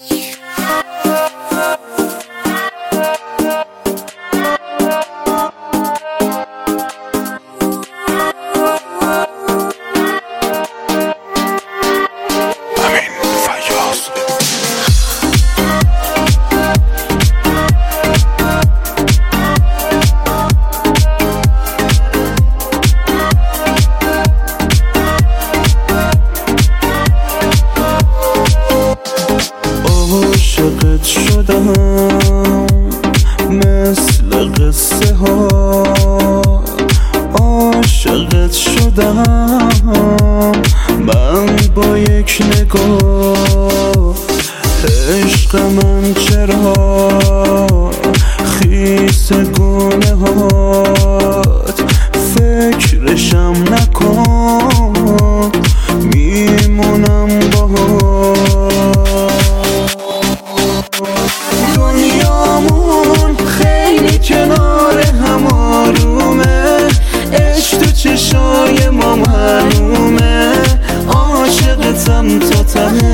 Yeah. شدم من با یک نگاه عشق من چرا خیس گونه هات چشای ما معلومه. عاشقتم تا تهش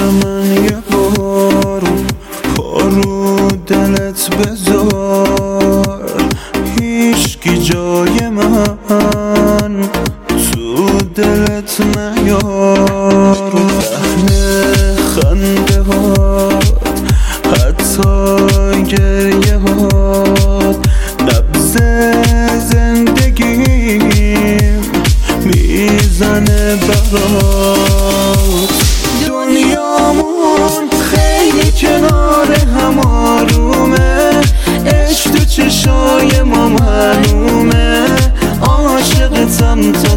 من یه بار پارو دلت بذار. هیچکی جای من تو دلت نیار. لحن خنده هات حتی گریه هات نبز زندگیم می‌زنه برات. دنیامون خیلی کنار هم آرومه. عشق تو چشای ما معلومه. عاشقتم تا